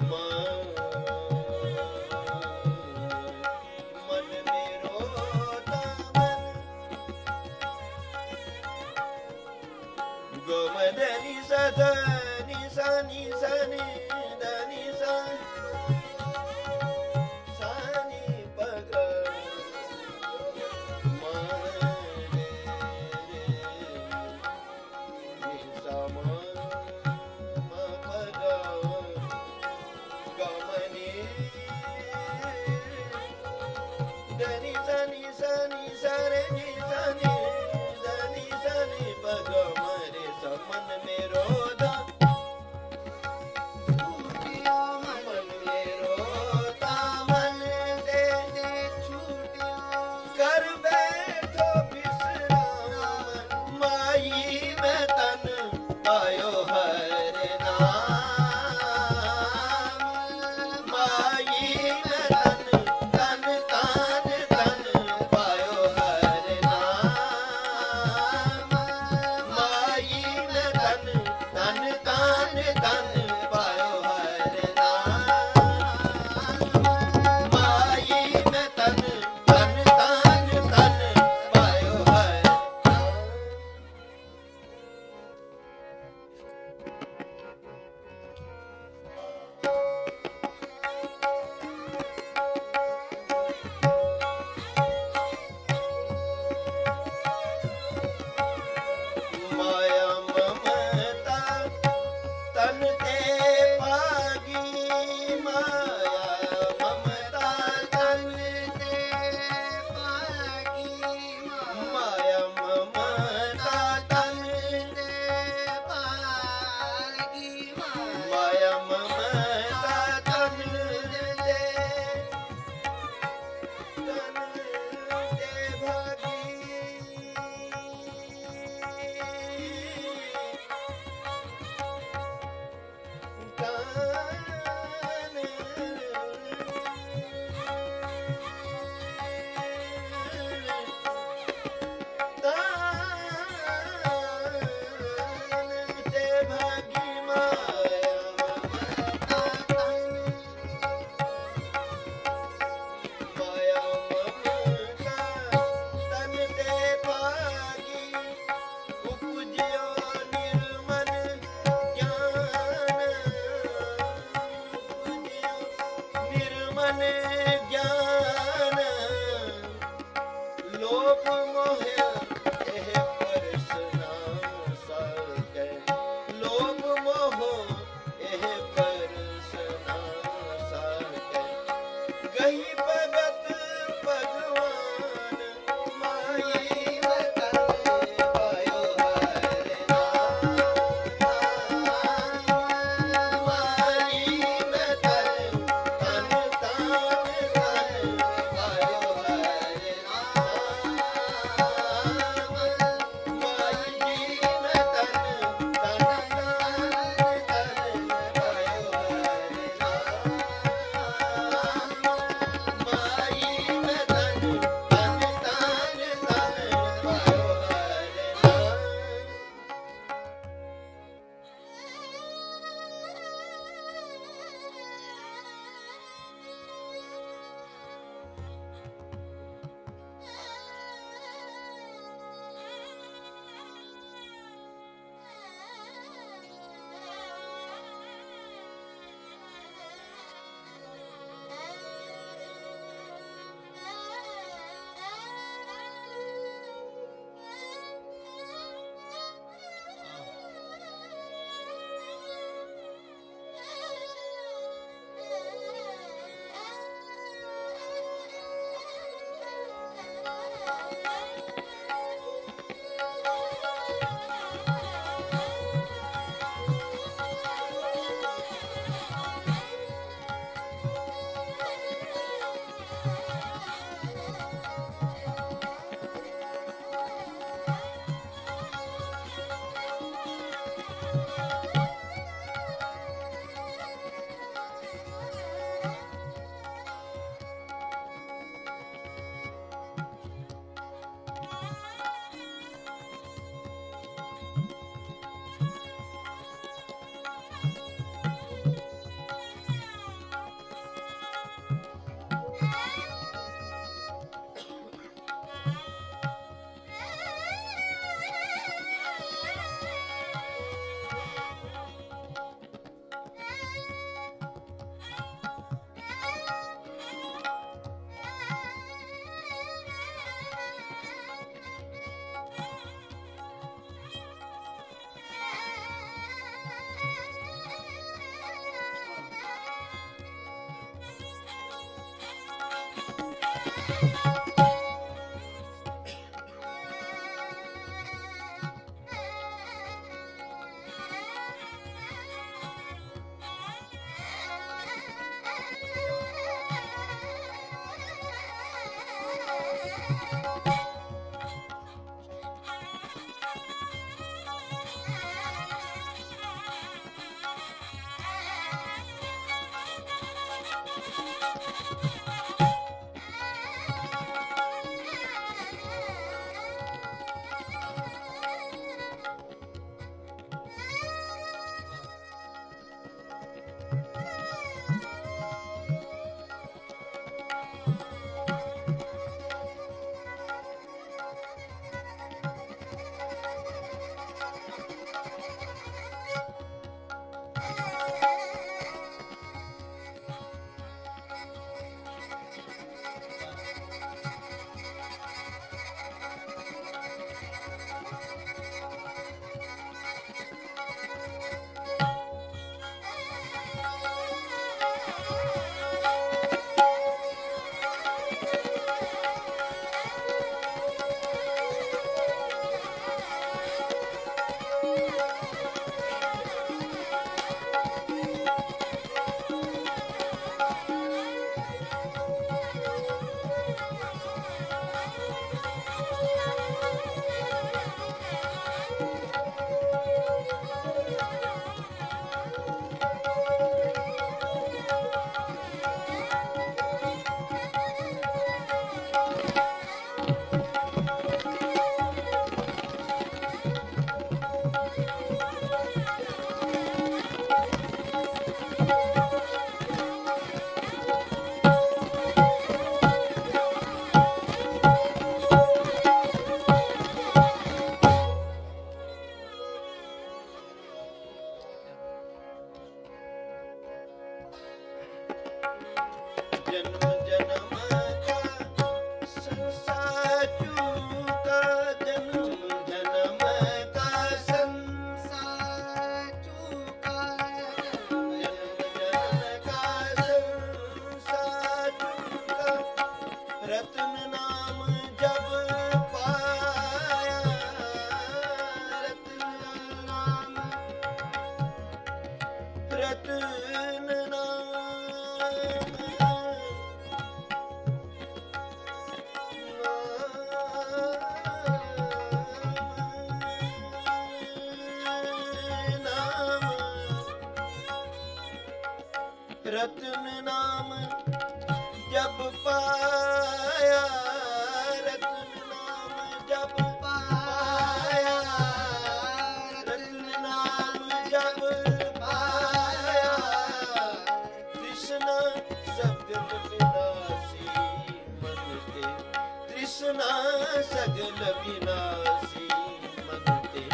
ਮਨ Yeah. जनम ਰਤਨ ਨਾਮ ਜਬ ਪਾਇਆ, ਰਤਨ ਨਾਮ ਜਬ ਪਾਇਆ, ਰਤਨ ਨਾਮ ਜਬ ਪਾਇਆ। ਕ੍ਰਿਸ਼ਨ ਸਗਲ ਵਿਨਾਸ਼ੀ ਮਨ ਤੇ ਤ੍ਰਿਸ਼ਨਾ ਸਗਲ ਵਿਨਾਸ਼ੀ ਮਨ ਤੇ।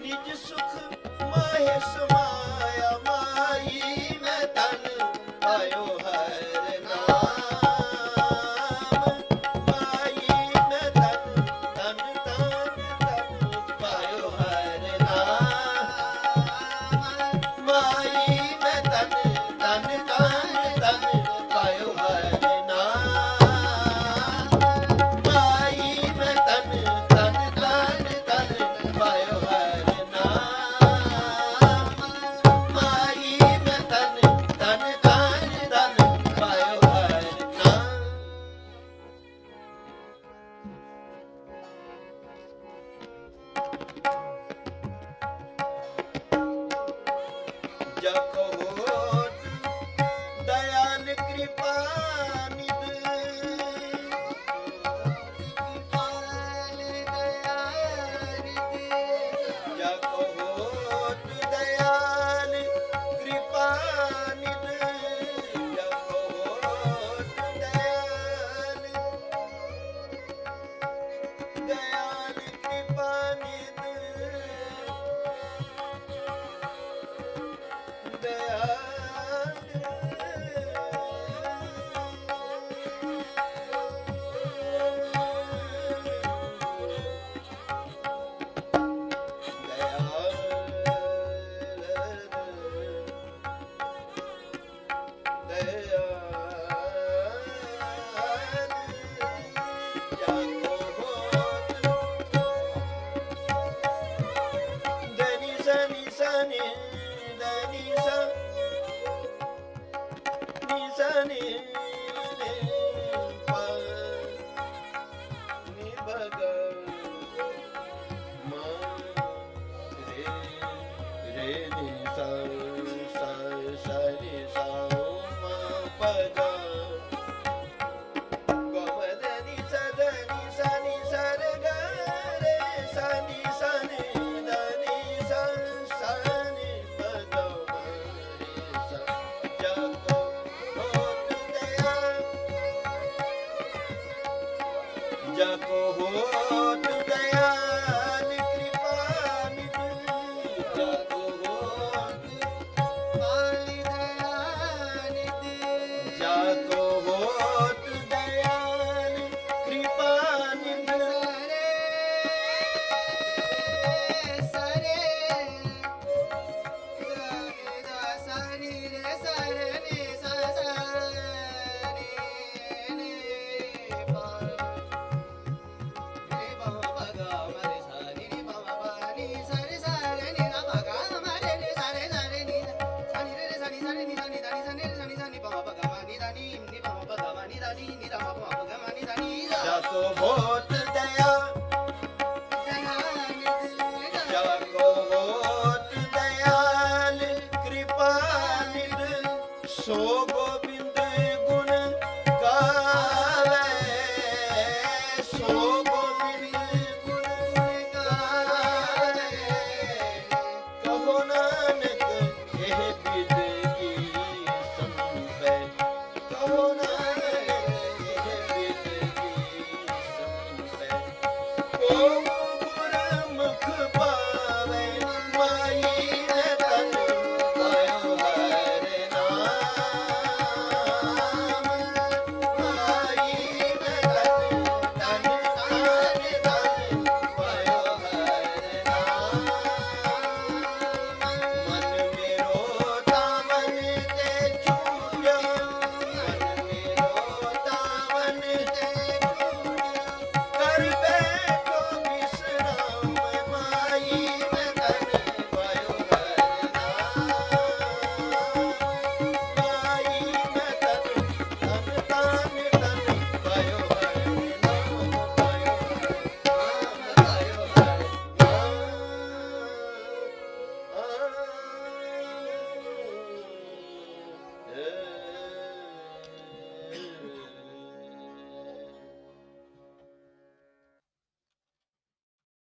ਨਿਜ ਸੁਖ ਮਾਹਿ ਸਮਾਇਆ Thank you. ನೀ